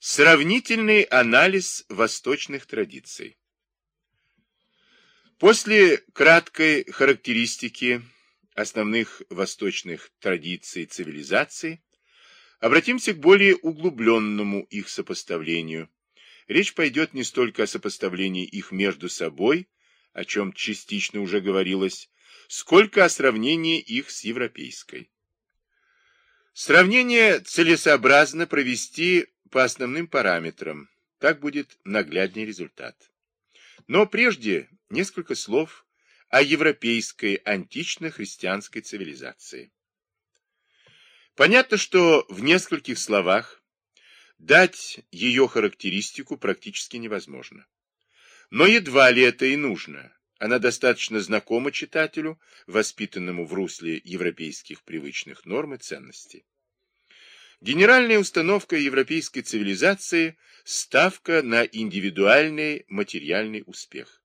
Сравнительный анализ восточных традиций. После краткой характеристики основных восточных традиций цивилизации обратимся к более углубленному их сопоставлению. Речь пойдет не столько о сопоставлении их между собой, о чем частично уже говорилось, сколько о сравнении их с европейской. Сравнение целесообразно провести по основным параметрам. Так будет наглядный результат. Но прежде несколько слов о европейской антично-христианской цивилизации. Понятно, что в нескольких словах дать ее характеристику практически невозможно. Но едва ли это и нужно. Она достаточно знакома читателю, воспитанному в русле европейских привычных норм и ценностей. Генеральная установка европейской цивилизации – ставка на индивидуальный материальный успех.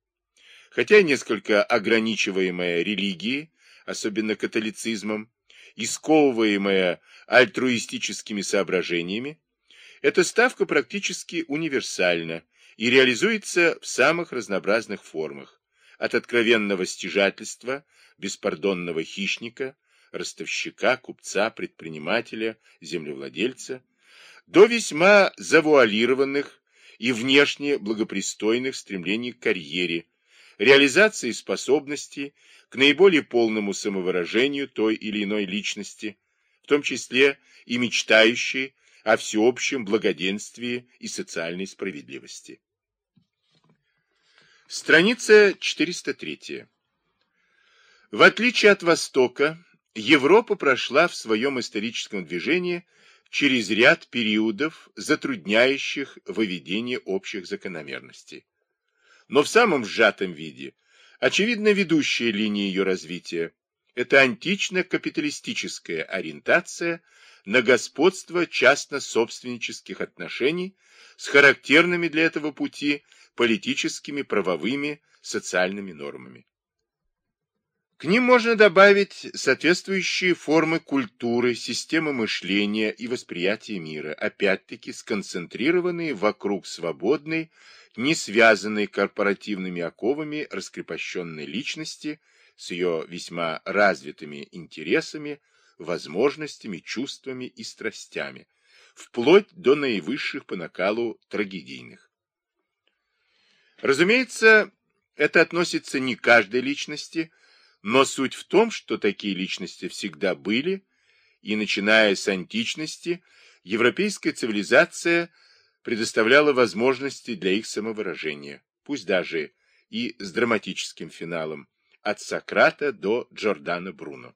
Хотя несколько ограничиваемая религией, особенно католицизмом, и сковываемая альтруистическими соображениями, эта ставка практически универсальна и реализуется в самых разнообразных формах, от откровенного стяжательства, беспардонного хищника, ростовщика, купца, предпринимателя, землевладельца, до весьма завуалированных и внешне благопристойных стремлений к карьере, реализации способностей к наиболее полному самовыражению той или иной личности, в том числе и мечтающей о всеобщем благоденствии и социальной справедливости. Страница 403. В отличие от Востока, Европа прошла в своем историческом движении через ряд периодов, затрудняющих выведение общих закономерностей. Но в самом сжатом виде, очевидно, ведущая линия ее развития – это антично-капиталистическая ориентация на господство частно-собственнических отношений с характерными для этого пути политическими, правовыми, социальными нормами. К ним можно добавить соответствующие формы культуры, системы мышления и восприятия мира, опять-таки сконцентрированные вокруг свободной, не связанной корпоративными оковами раскрепощенной личности с ее весьма развитыми интересами, возможностями, чувствами и страстями, вплоть до наивысших по накалу трагедийных. Разумеется, это относится не к каждой личности, но суть в том, что такие личности всегда были, и начиная с античности, европейская цивилизация предоставляла возможности для их самовыражения, пусть даже и с драматическим финалом, от Сократа до Джордана Бруно.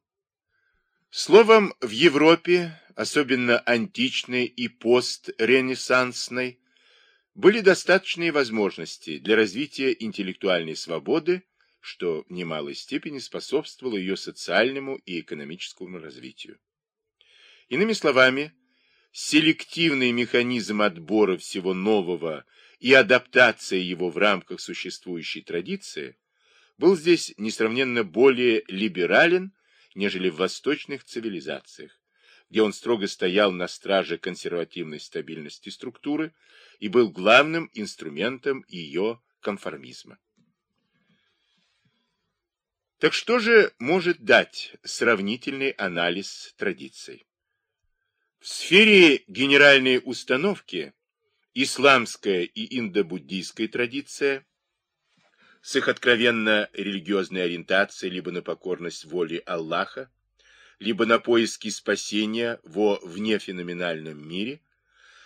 Словом, в Европе, особенно античной и постренессансной, были достаточные возможности для развития интеллектуальной свободы что в немалой степени способствовало ее социальному и экономическому развитию. Иными словами, селективный механизм отбора всего нового и адаптация его в рамках существующей традиции был здесь несравненно более либерален, нежели в восточных цивилизациях, где он строго стоял на страже консервативной стабильности структуры и был главным инструментом ее конформизма. Так что же может дать сравнительный анализ традиций? В сфере генеральной установки исламская и индобуддийская традиция с их откровенно религиозной ориентацией либо на покорность воле Аллаха, либо на поиски спасения во внефеноменальном мире,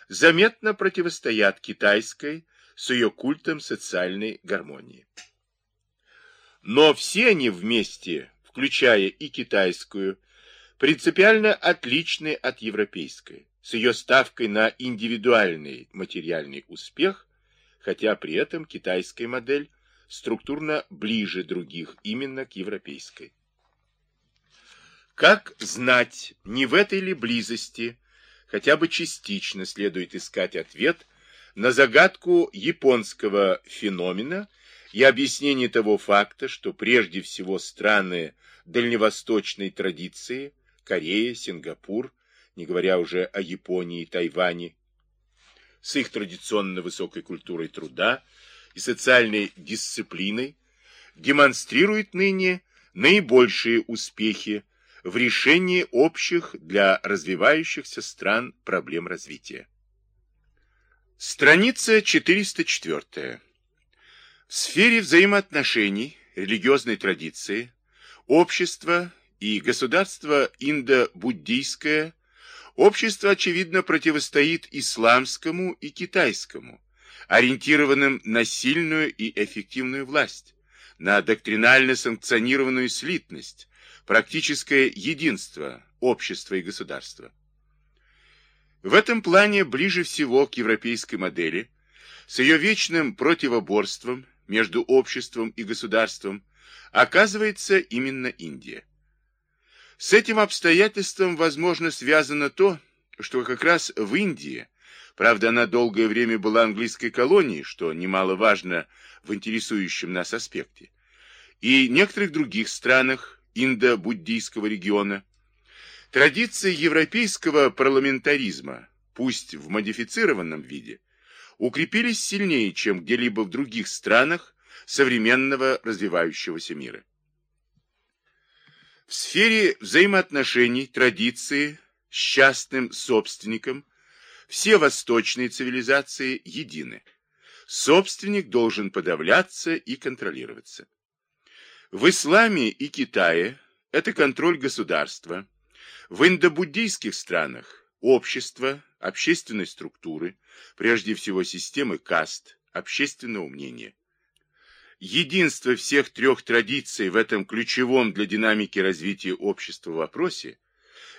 заметно противостоят китайской с ее культом социальной гармонии. Но все они вместе, включая и китайскую, принципиально отличны от европейской, с ее ставкой на индивидуальный материальный успех, хотя при этом китайская модель структурно ближе других именно к европейской. Как знать, не в этой ли близости, хотя бы частично следует искать ответ на загадку японского феномена – и объяснение того факта, что прежде всего страны дальневосточной традиции, Корея, Сингапур, не говоря уже о Японии и Тайване, с их традиционно высокой культурой труда и социальной дисциплиной, демонстрирует ныне наибольшие успехи в решении общих для развивающихся стран проблем развития. Страница 404. В сфере взаимоотношений, религиозной традиции, общество и государство индо-буддийское, общество, очевидно, противостоит исламскому и китайскому, ориентированным на сильную и эффективную власть, на доктринально санкционированную слитность, практическое единство общества и государства. В этом плане ближе всего к европейской модели, с ее вечным противоборством между обществом и государством, оказывается именно Индия. С этим обстоятельством, возможно, связано то, что как раз в Индии, правда, она долгое время была английской колонией, что немаловажно в интересующем нас аспекте, и некоторых других странах индо-буддийского региона, традиции европейского парламентаризма, пусть в модифицированном виде, укрепились сильнее, чем где-либо в других странах современного развивающегося мира. В сфере взаимоотношений, традиции с частным собственником все восточные цивилизации едины. Собственник должен подавляться и контролироваться. В исламе и Китае это контроль государства. В индобуддийских странах общество, общественной структуры, прежде всего системы каст, общественного мнения. Единство всех трех традиций в этом ключевом для динамики развития общества вопросе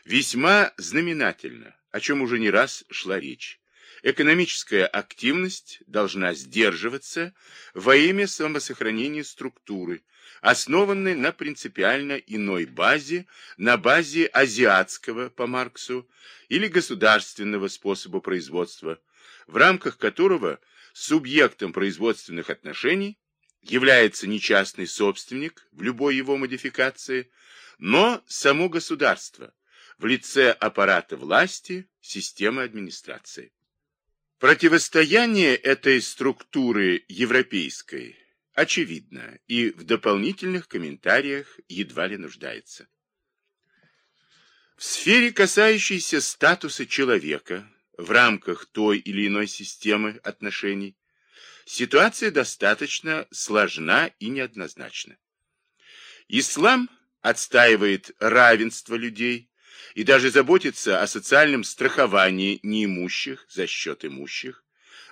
весьма знаменательно, о чем уже не раз шла речь. Экономическая активность должна сдерживаться во имя самосохранения структуры, основанной на принципиально иной базе, на базе азиатского по Марксу или государственного способа производства, в рамках которого субъектом производственных отношений является не частный собственник в любой его модификации, но само государство в лице аппарата власти, системы администрации. Противостояние этой структуры европейской очевидно и в дополнительных комментариях едва ли нуждается. В сфере, касающейся статуса человека в рамках той или иной системы отношений, ситуация достаточно сложна и неоднозначна. Ислам отстаивает равенство людей и даже заботится о социальном страховании неимущих за счет имущих,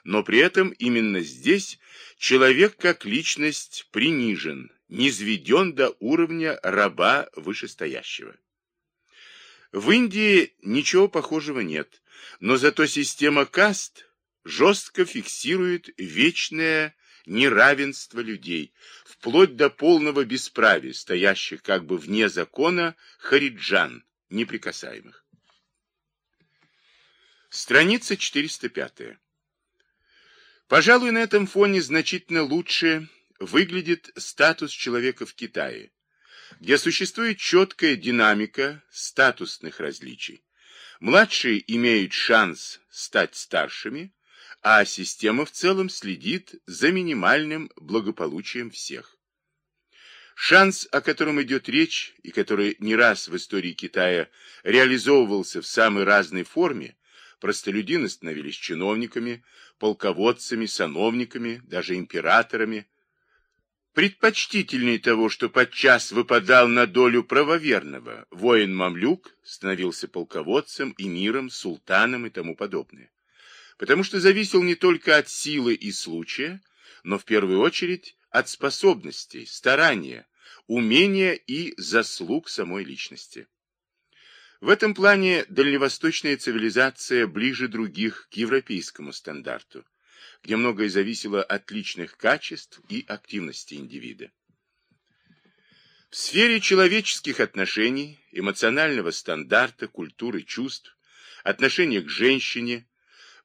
но при этом именно здесь человек как личность принижен, низведен до уровня раба вышестоящего. В Индии ничего похожего нет, но зато система каст жестко фиксирует вечное неравенство людей, вплоть до полного бесправия, стоящих как бы вне закона хариджан, неприкасаемых. Страница 405. Пожалуй, на этом фоне значительно лучше выглядит статус человека в Китае, где существует четкая динамика статусных различий. Младшие имеют шанс стать старшими, а система в целом следит за минимальным благополучием всех. Шанс, о котором идет речь, и который не раз в истории Китая реализовывался в самой разной форме, простолюдины становились чиновниками, полководцами, сановниками, даже императорами, предпочтительнее того, что подчас выпадал на долю правоверного, воин-мамлюк становился полководцем, эмиром, султаном и тому подобное. Потому что зависел не только от силы и случая, но в первую очередь от способностей, старания, умения и заслуг самой личности. В этом плане дальневосточная цивилизация ближе других к европейскому стандарту, где многое зависело от личных качеств и активности индивида. В сфере человеческих отношений, эмоционального стандарта, культуры чувств, отношения к женщине,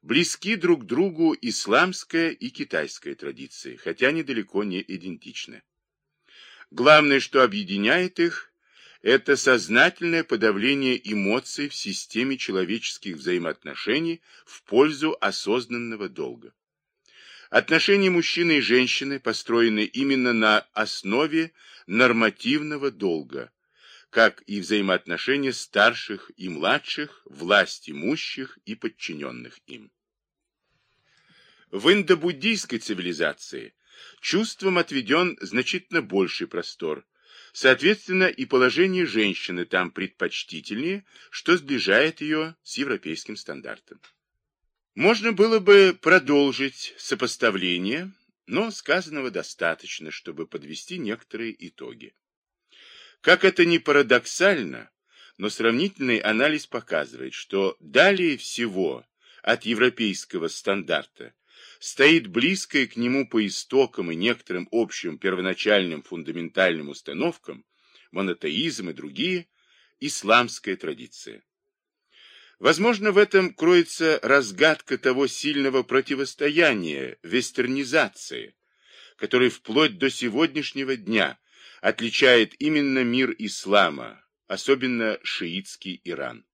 близки друг другу исламская и китайская традиции, хотя они далеко не идентичны. Главное, что объединяет их, – это сознательное подавление эмоций в системе человеческих взаимоотношений в пользу осознанного долга. Отношения мужчины и женщины построены именно на основе нормативного долга, как и взаимоотношения старших и младших, власть имущих и подчиненных им. В индобуддийской цивилизации чувствам отведен значительно больший простор, соответственно и положение женщины там предпочтительнее, что сближает ее с европейским стандартом. Можно было бы продолжить сопоставление, но сказанного достаточно, чтобы подвести некоторые итоги. Как это ни парадоксально, но сравнительный анализ показывает, что далее всего от европейского стандарта стоит близкая к нему по истокам и некоторым общим первоначальным фундаментальным установкам, монотеизм и другие, исламская традиция. Возможно, в этом кроется разгадка того сильного противостояния вестернизации, который вплоть до сегодняшнего дня отличает именно мир ислама, особенно шиитский Иран.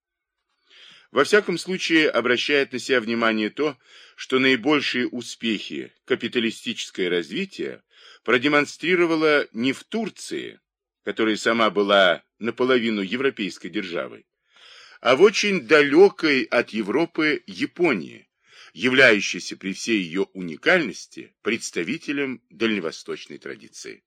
Во всяком случае, обращает на себя внимание то, что наибольшие успехи капиталистическое развитие продемонстрировало не в Турции, которая сама была наполовину европейской державой, а в очень далекой от Европы Японии, являющейся при всей ее уникальности представителем дальневосточной традиции.